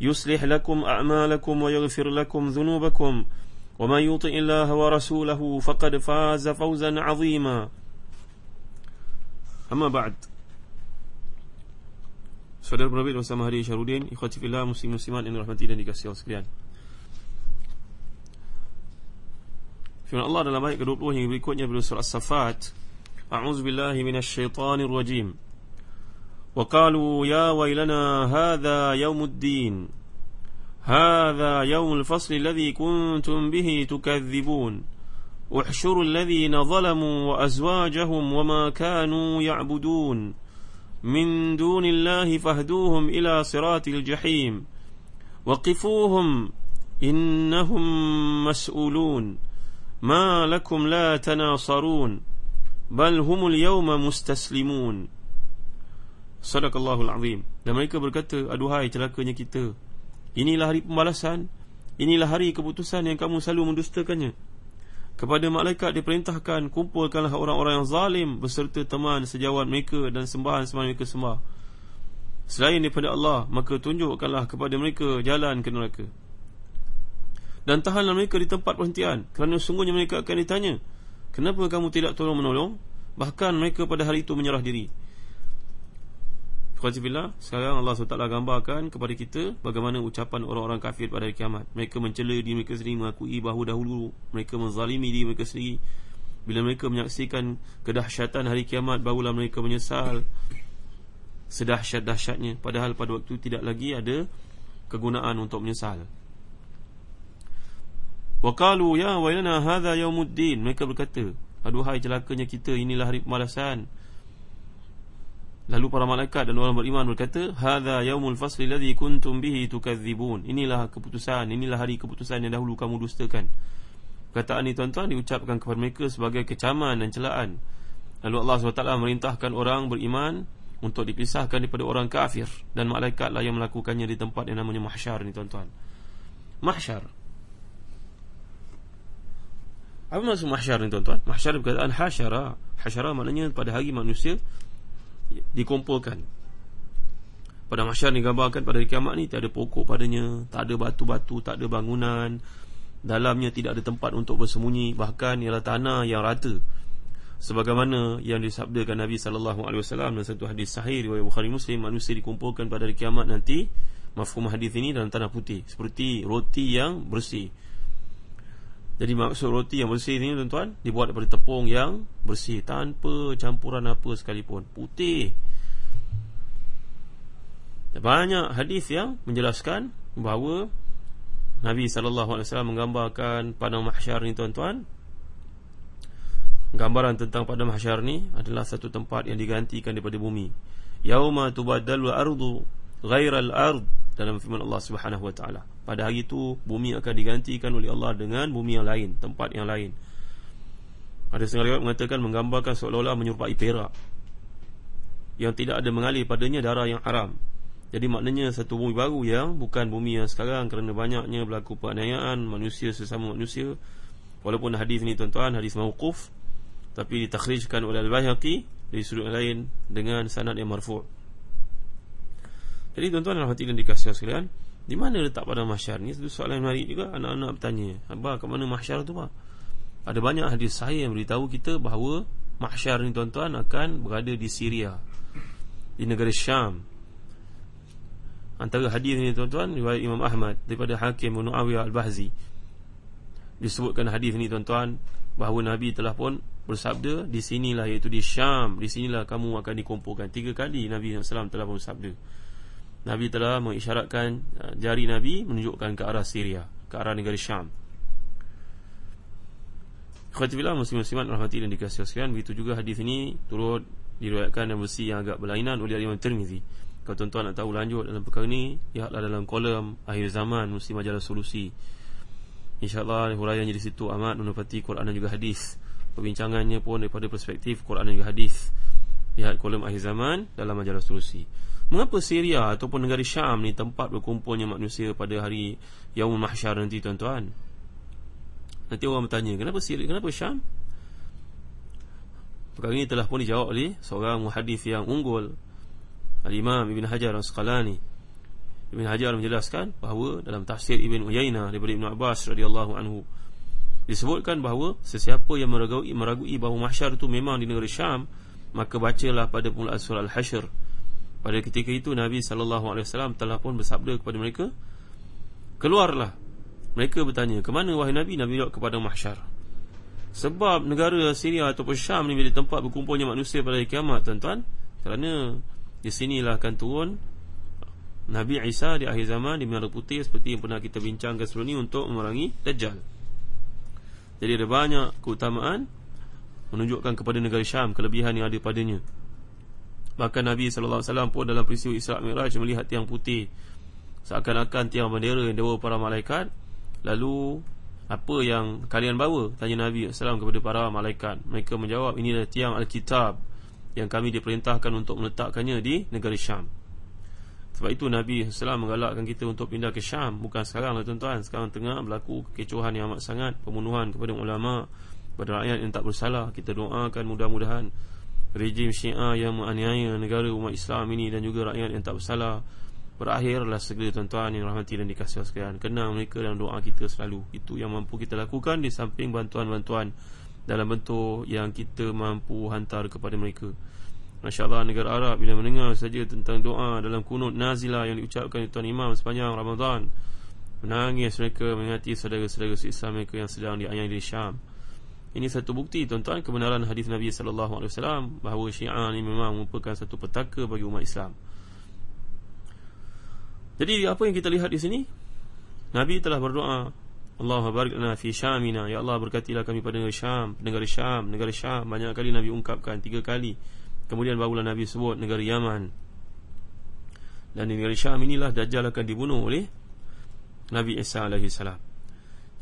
يصلح لكم أعمالكم ويغفر لكم ذنوبكم ومن يطع الله ورسوله فقد فاز فوزا عظيما أما بعد Saudara Nabi bersama Hari Syarudin Ikhwati fillah muslim muslimat yang dirahmati dan dikasihi Allah sekalian Firman Allah dalam ayat ke-20 yang berikutnya pada surah As-Saffat A'udzu billahi minasyaitonir rajim وقالوا يا ويلنا هذا يوم الدين. هذا يوم الفصل الذي كنتم به تكذبون. احشروا الذين ظلموا وأزواجهم وما كانوا يعبدون. من دون الله فاهدوهم إلى صراط الجحيم. وقفوهم إنهم مسؤولون. ما لكم لا تناصرون. بل هم اليوم مستسلمون. Sadaqallahul Azim. Dan mereka berkata Aduhai celakanya kita Inilah hari pembalasan Inilah hari keputusan yang kamu selalu mendustakannya. Kepada malaikat diperintahkan Kumpulkanlah orang-orang yang zalim Beserta teman sejawat mereka Dan sembahan sembahan mereka sembah. Selain daripada Allah Maka tunjukkanlah kepada mereka Jalan ke neraka. Dan tahanlah mereka di tempat perhentian Kerana sungguhnya mereka akan ditanya Kenapa kamu tidak tolong menolong? Bahkan mereka pada hari itu menyerah diri Alhamdulillah Sekarang Allah SWT gambarkan kepada kita Bagaimana ucapan orang-orang kafir pada hari kiamat. Mereka mencela diri mereka sendiri Mengakui bahawa dahulu Mereka menzalimi diri mereka sendiri. Bila mereka menyaksikan Kedahsyatan hari kiamat Barulah mereka menyesal Sedahsyat-dahsyatnya. Padahal pada waktu tidak lagi ada Kegunaan untuk menyesal. Waqalu ya wailana hadha yaumuddin Mereka berkata Aduhai celakanya kita Inilah hari pemalasan Lalu para malaikat dan orang beriman berkata, "Hadza yaumul fasli alladhi kuntum bihi tukadzibun." Inilah keputusan, inilah hari keputusan yang dahulu kamu dustakan. Perkataan ini tuan-tuan diucapkan kepada mereka sebagai kecaman dan celaan. Lalu Allah SWT merintahkan orang beriman untuk dipisahkan daripada orang kafir dan malaikatlah yang melakukannya di tempat yang namanya mahsyar ni tuan-tuan. Mahsyar. Apa maksud mahsyar ni tuan-tuan? Mahsyar perkataan hasyara. Hasyara maknanya pada hari manusia dikumpulkan. Pada masyarakat digambarkan pada kiamat ni tiada pokok padanya tak ada batu-batu tak ada bangunan dalamnya tidak ada tempat untuk bersembunyi bahkan ialah tanah yang rata. Sebagaimana yang disabdakan Nabi sallallahu alaihi wasallam dalam satu hadis sahih riwayat Bukhari Muslim manusia dikumpulkan pada hari kiamat nanti mafhum hadis ini dalam tanah putih seperti roti yang bersih jadi maksud roti yang bersih ni tuan-tuan Dibuat daripada tepung yang bersih Tanpa campuran apa sekalipun. Putih. Banyak hadis yang menjelaskan Bahawa Nabi SAW menggambarkan Padang mahsyar ni tuan-tuan. Gambaran tentang padang mahsyar ni Adalah satu tempat yang digantikan daripada bumi. Yauma tubaddalu ardu Ghairal ard Dalam firman Allah Subhanahu Wa Taala pada hari itu bumi akan digantikan oleh Allah dengan bumi yang lain, tempat yang lain. Ada setengah riwayat mengatakan menggambarkan seolah-olah menyerupai perak yang tidak ada mengalir padanya darah yang haram. Jadi maknanya satu bumi baru yang bukan bumi yang sekarang kerana banyaknya berlaku penganiayaan manusia sesama manusia. Walaupun hadis ini tuan-tuan hadis mauquf tapi ditakhrijkan oleh Al-Baihaqi dari sudut yang lain dengan sanad yang marfu'. Jadi tuan-tuan dan hadirin dikasihi sekalian, di mana letak padang mahsyar ni? Satu soalan yang menarik juga anak-anak bertanya. Abah, ke mana mahsyar tu, Pak? Ada banyak hadis sahih yang beritahu kita bahawa mahsyar ni tuan-tuan akan berada di Syria. Di negara Syam. Antara hadis ni tuan-tuan riwayat Imam Ahmad daripada Hakim bin Muawiyah Al-Bahzi. disebutkan hadis ni tuan-tuan bahawa Nabi telah pun bersabda di sinilah iaitu di Syam di sinilah kamu akan dikumpulkan tiga kali Nabi SAW telah pun bersabda Nabi telah mengisyaratkan uh, jari Nabi menunjukkan ke arah Syria ke arah negara Syam. Khatibillah muslim-muslimat rahmati dan dikasih sekalian begitu juga hadis ini turut diriwayatkan dan versi yang agak berlainan oleh Imam Tirmizi. Kalau tuan-tuan nak tahu lanjut dalam perkara ini lihatlah dalam kolom akhir zaman muslim majalah solusi InsyaAllah huraiannya di situ amat menepati Quran dan juga hadis. Perbincangannya pun daripada perspektif Quran dan juga hadis. Lihat kolom akhir zaman dalam majalah solusi Mengapa Syria ataupun negara Syam ni tempat berkumpulnya manusia pada hari Yaumul Mahsyar nanti tuan-tuan? Nanti orang bertanya kenapa Syria, kenapa Syam? Perkara ini telah pun dijawab oleh seorang muhadis yang unggul Al-Imam Ibn Hajar Al-Sqalani Ibn Hajar menjelaskan bahawa dalam tafsir Ibn Uyainah daripada Ibn Abbas radhiyallahu anhu disebutkan bahawa sesiapa yang meragui, meragui bahawa mahsyar itu memang di negeri Syam maka bacalah pada permulaan surah Al-Hashr pada ketika itu Nabi wasallam telah pun bersabda kepada mereka keluarlah mereka bertanya ke mana wahai Nabi Nabi jawab kepada mahsyar sebab negara Syria ataupun Syam ni menjadi tempat berkumpulnya manusia pada kiamat tuan-tuan kerana di sinilah akan turun Nabi Isa di akhir zaman di Menara Putih seperti yang pernah kita bincangkan sebelum ini untuk memerangi Dajjal. Jadi ada banyak keutamaan menunjukkan kepada negara Syam kelebihan yang ada padanya. Bahkan Nabi wasallam pun dalam peristiwa Isra Mi'raj melihat tiang putih seakan-akan tiang bendera yang dibawa para malaikat. Lalu apa yang kalian bawa? Tanya Nabi sallallahu kepada para malaikat. Mereka menjawab ini adalah tiang Al-Kitab yang kami diperintahkan untuk meletakkannya di negara Syam. Sebab itu Nabi SAW menggalakkan kita untuk pindah ke Syam Bukan sekarang lah tuan-tuan Sekarang tengah berlaku kekecohan yang amat sangat Pembunuhan kepada ulama Kepada rakyat yang tak bersalah Kita doakan mudah-mudahan Rejim syiah yang menganiaya negara umat Islam ini Dan juga rakyat yang tak bersalah Berakhirlah segera tuan-tuan yang rahmati dan dikasih sekalian. Kenang mereka dalam doa kita selalu. Itu yang mampu kita lakukan Di samping bantuan-bantuan Dalam bentuk yang kita mampu hantar kepada mereka. Masya Allah negara Arab bila mendengar saja tentang doa dalam kunut nazilah yang diucapkan oleh Tuan Imam sepanjang Ramadan Menangis mereka mengingati saudara-saudara Islam mereka yang sedang dianyai di Syam Ini satu bukti tuan-tuan kebenaran hadis Nabi SAW Bahawa Syiah ini memang merupakan satu petaka bagi umat Islam. Jadi apa yang kita lihat di sini? Nabi telah berdoa Allah barik lana fi Syamina. Ya Allah berkatilah kami pada negara Syam Negara Syam, negara Syam. Banyak kali Nabi ungkapkan, tiga kali. Kemudian barulah Nabi sebut negara Yaman. Dan di negara Syam inilah Dajjal akan dibunuh oleh Nabi Isa AS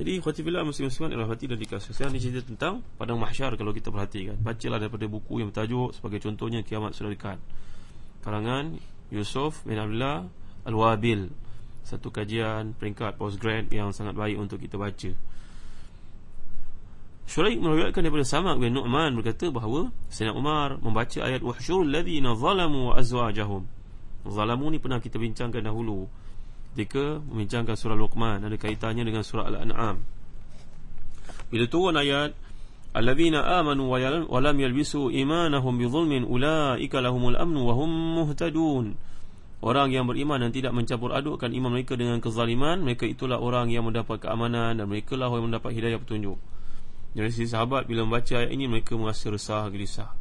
Jadi khutifillah muslim-musliman Allah hati dan dikasih Saya ni cerita tentang Padang Mahsyar kalau kita perhatikan. Bacalah daripada buku yang bertajuk Sebagai contohnya kiamat sudah dekat. Kalangan Yusuf bin Abdullah Al-Wabil. Satu kajian peringkat postgrad Yang sangat baik untuk kita baca. Syuraik meriwayatkan daripada Samak bin Nu'man berkata bahawa Sayyidina Umar membaca ayat wahsyurul ladzina zalamu wa azwajahum. Zalamu ni pernah kita bincangkan dahulu ketika membincangkan surah Luqman ada kaitannya dengan surah Al-An'am. Bila turun ayat alladzina amanu wa lam yalbisu imanahum bizulmin ulaika lahumul amnu wa hum muhtadun. Orang yang beriman dan tidak mencampur adukkan iman mereka dengan kezaliman, mereka itulah orang yang mendapat keamanan dan mereka lah yang mendapat hidayah petunjuk. Jadi si sahabat bila membaca ayat ini mereka merasa resah gelisah.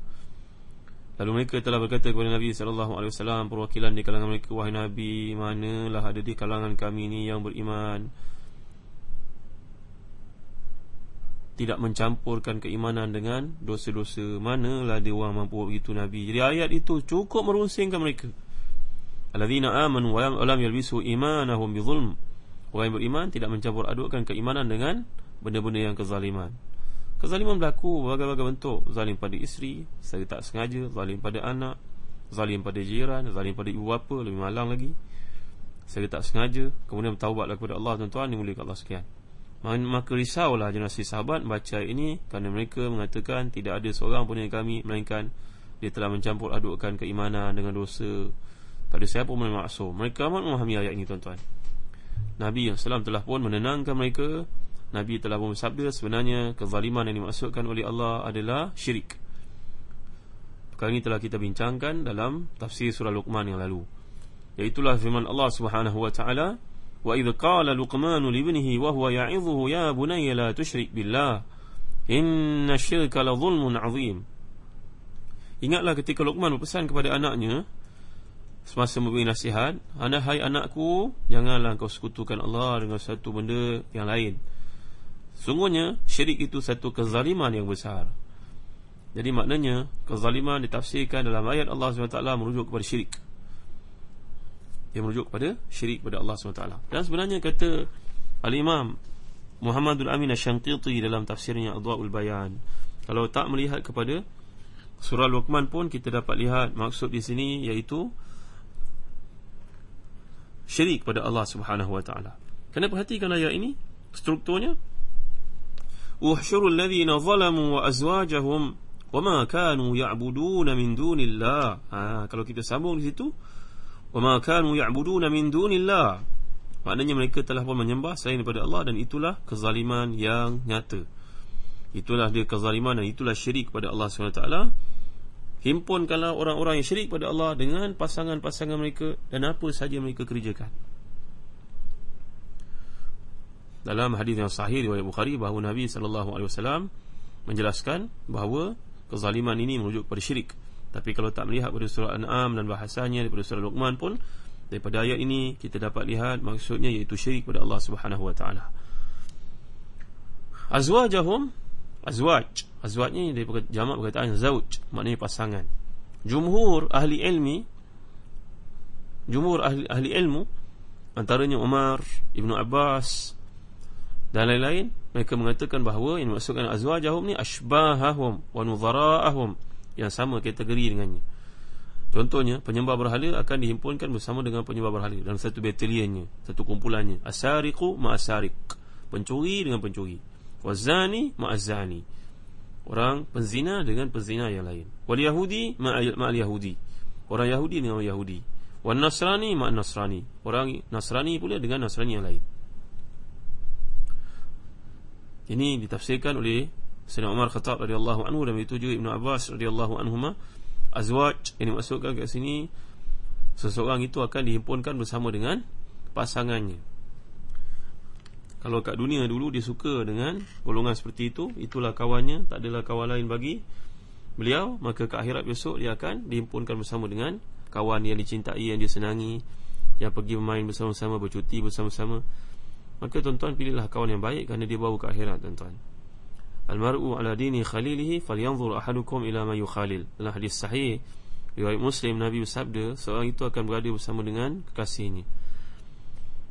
Lalu mereka telah berkata kepada Nabi sallallahu alaihi wasallam perwakilan di kalangan mereka wahai Nabi manalah ada di kalangan kami ini yang beriman tidak mencampurkan keimanan dengan dosa-dosa manalah dia orang mampu begitu Nabi. Jadi ayat itu cukup merungsingkan mereka. Alladzina amanu wa lam yalbisu imanahum bizulm. Orang yang beriman tidak mencampur adukkan keimanan dengan benda-benda yang kezaliman. Kezaliman berlaku berbagai-bagai bentuk. Zalim pada isteri Saya tak sengaja. Zalim pada anak Zalim pada jiran Zalim pada ibu bapa Lebih malang lagi. Saya tak sengaja. Kemudian bertawabatlah kepada Allah Tuan-tuan ke Allah sekian Maka risaulah generasi sahabat Baca ini Kerana mereka mengatakan Tidak ada seorang pun yang kami Melainkan Dia telah mencampur adukkan keimanan Dengan dosa. Tak ada siapa pun yang maksum. Mereka amat memahami ayat ini tuan-tuan. Nabi SAW telah pun menenangkan mereka Nabi telah bersabda sebenarnya kezaliman yang dimaksudkan oleh Allah adalah syirik. Perkara ini telah kita bincangkan dalam tafsir surah Luqman yang lalu. Iaitulah firman Allah Subhanahu wa taala, wa idh qala luqman li ibnihi wa huwa ya'idhuhu ya bunayya la tusyrik billah inna syirka la dhulmun 'azim ingatlah ketika luqman berpesan kepada anaknya semasa memberi nasihat anak hai anakku janganlah kau sekutukan Allah dengan satu benda yang lain sungguhnya syirik itu satu kezaliman yang besar jadi maknanya kezaliman ditafsirkan dalam ayat Allah SWT merujuk kepada syirik yang merujuk kepada syirik kepada Allah SWT dan sebenarnya kata Al-Imam Muhammadul Amin Ash-Shantiti dalam tafsirnya Adwa'ul Bayan kalau tak melihat kepada surah Luqman pun kita dapat lihat maksud di sini iaitu syirik kepada Allah taala. Kena perhatikan ayat ini strukturnya. Uhsyurul ladzina zalamu wa azwajahum wama kanu ya'budun min dunillah. Ha, kalau kita sambung di situ Wama kanu ya'buduna min dunillah. Maknanya mereka telah pun menyembah selain daripada Allah dan itulah kezaliman yang nyata. Itulah dia kezaliman dan itulah syirik kepada Allah SWT Himpunkanlah orang-orang yang syirik kepada Allah dengan pasangan-pasangan mereka dan apa sahaja mereka kerjakan. Dalam hadis yang sahih riwayat Bukhari bahawa Nabi sallallahu alaihi wasallam menjelaskan bahawa kezaliman ini merujuk kepada syirik. Tapi kalau tak melihat pada surah An'am dan bahasanya daripada surah Luqman pun daripada ayat ini kita dapat lihat maksudnya iaitu syirik kepada Allah Subhanahu wa taala. Azwajahum azwaj azwaj ni dia jamak perkataan zauj maknanya pasangan. Jumhur ahli ilmi jumhur ahli, ahli ilmu antaranya Umar, Ibnu Abbas dan lain-lain mereka mengatakan bahawa yang dimaksudkan azwajahum ni ashbahahum wa nudhara'ahum yang sama kategori dengannya. Contohnya, penyembah berhala akan dihimpunkan bersama dengan penyembah berhala dalam satu batalionnya, satu kumpulannya. Asariqu ma'asariq. Pencuri dengan pencuri. Wazani ma'azani. Orang penzina dengan penzina yang lain. Wal Yahudi ma'al Yahudi. Orang Yahudi dengan orang Yahudi. Wal Nasrani ma'al Nasrani. Orang Nasrani pula dengan Nasrani yang lain. Ini ditafsirkan oleh Sayyidina Umar Khattab radhiyallahu anhu dan itu juga Ibnu Abbas radhiyallahu anhuma azwaj ini masukkan kat sini seseorang itu akan dihimpunkan bersama dengan pasangannya. Kalau kat dunia dulu dia suka dengan golongan seperti itu, itulah kawannya, tak adalah kawan lain bagi beliau, maka ke akhirat besok dia akan dihimpunkan bersama dengan kawan yang dicintai, yang dia senangi, yang pergi bermain bersama-sama, bercuti bersama-sama. Maka tuan-tuan pilihlah kawan yang baik kerana dia bawa ke akhirat tuan-tuan. Al-mar'u ala dini khalilihi falyanzur ahadukum ila ma yukhalil. Dalam hadis sahih riwayat Muslim Nabi bersabda, seorang itu akan berada bersama dengan kekasihnya.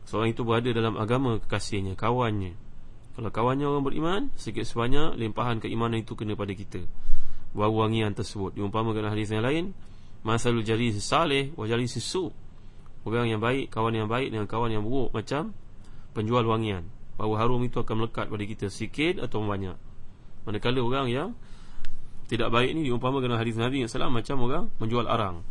Seorang itu berada dalam agama kekasihnya, kawannya. Kalau kawannya orang beriman, sedikit sebanyak limpahan keimanan itu kena pada kita. Bau wangian tersebut. Diumpamakan hadis yang lain, masalul jalis salih wa jalis su. Orang yang baik, kawan yang baik dengan kawan yang buruk macam penjual wangian. Bau harum itu akan melekat pada kita sikit atau banyak. Manakala orang yang tidak baik ni diumpamakan dengan hadis Nabi SAW macam orang menjual arang.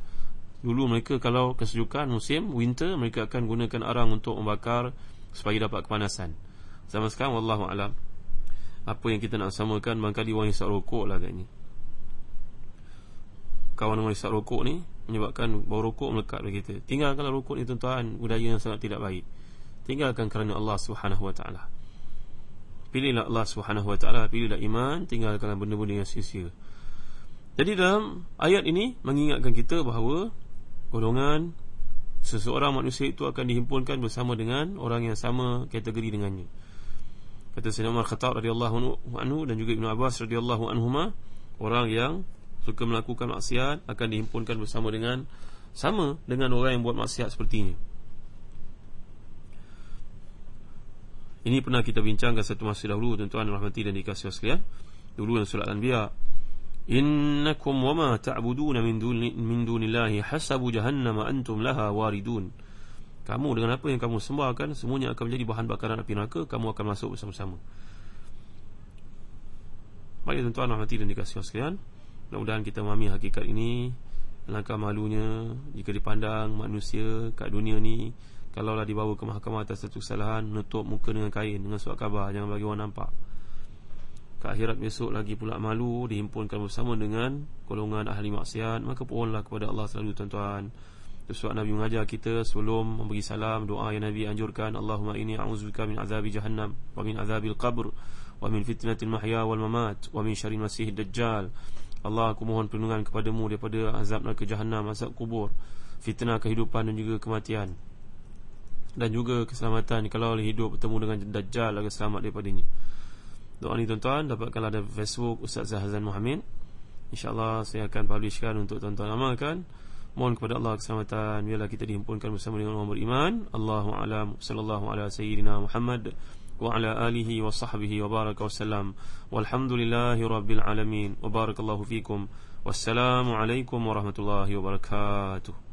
Dulu mereka kalau kesejukan musim winter mereka akan gunakan arang untuk membakar supaya dapat kepanasan. Zaman sekarang wallahu alam. Apa yang kita nak samakan barangkali orang isap rokok lah agaknya. Kawan orang isap rokok ni menyebabkan bau rokok melekat pada kita. Tinggalkanlah rokok ni tuan-tuan, budaya yang sangat tidak baik. Tinggalkan kerana Allah Subhanahu wa taala. Pilihlah Allah Subhanahu Wa Taala, pilihlah iman, tinggalkanlah benda-benda yang sia-sia. Jadi dalam ayat ini mengingatkan kita bahawa golongan seseorang manusia itu akan dihimpunkan bersama dengan orang yang sama kategori dengannya. Kata Sayyidina Umar Khattab radhiyallahu anhu dan juga Ibnu Abbas radhiyallahu anhuma, orang yang suka melakukan maksiat akan dihimpunkan bersama dengan sama dengan orang yang buat maksiat seperti ini. Pernah kita bincangkan satu masa dahulu tuan-tuan rahmati dan dikasihi sekalian. Dulu dalam surah Al-Anbiya. Innakum wama ta'buduna min duni min dunillahi hasabu jahannam antum laha waridun. Kamu dengan apa yang kamu sembahkan semuanya akan menjadi bahan bakaran api neraka, kamu akan masuk bersama-sama. Baik tuan-tuan rahmati dan dikasihi sekalian. Mudah-mudahan kita memahami hakikat ini. Langkah malunya jika dipandang manusia kat dunia ni Kalaulah dibawa ke mahkamah atas satu kesalahan Menutup muka dengan kain Dengan surat khabar Jangan bagi orang nampak. Ke akhirat besok lagi pula malu Dihimpunkan bersama dengan Golongan ahli maksiat Maka pohonlah kepada Allah selalu tuan-tuan. Sebab Nabi mengajar kita sebelum memberi salam doa yang Nabi anjurkan Allahumma inni a'udzubika min azabi jahannam wa min azabil qabr wa min fitnatil mahya wal mamat wa min syarri masih dajjal. Allah aku mohon perlindungan kepadamu daripada azab neraka jahannam azab kubur fitnah kehidupan dan juga kematian dan juga keselamatan. Kalau hidup bertemu dengan dajjal agar selamat daripadanya. Doa ni tuan-tuan dapatkanlah dari Facebook Ustaz Zahazan Muhammad. InsyaAllah saya akan publishkan untuk tuan-tuan amalkan. Mohon kepada Allah keselamatan. Biarlah kita dihimpunkan bersama dengan orang beriman. Allahu alam. Sallallahu ala sayyidina Muhammad Wa ala alihi wa sahbihi wa baraka wa salam Walhamdulillahi rabbil alamin. Wa barakallahu fikum. Wassalamualaikum warahmatullahi wabarakatuh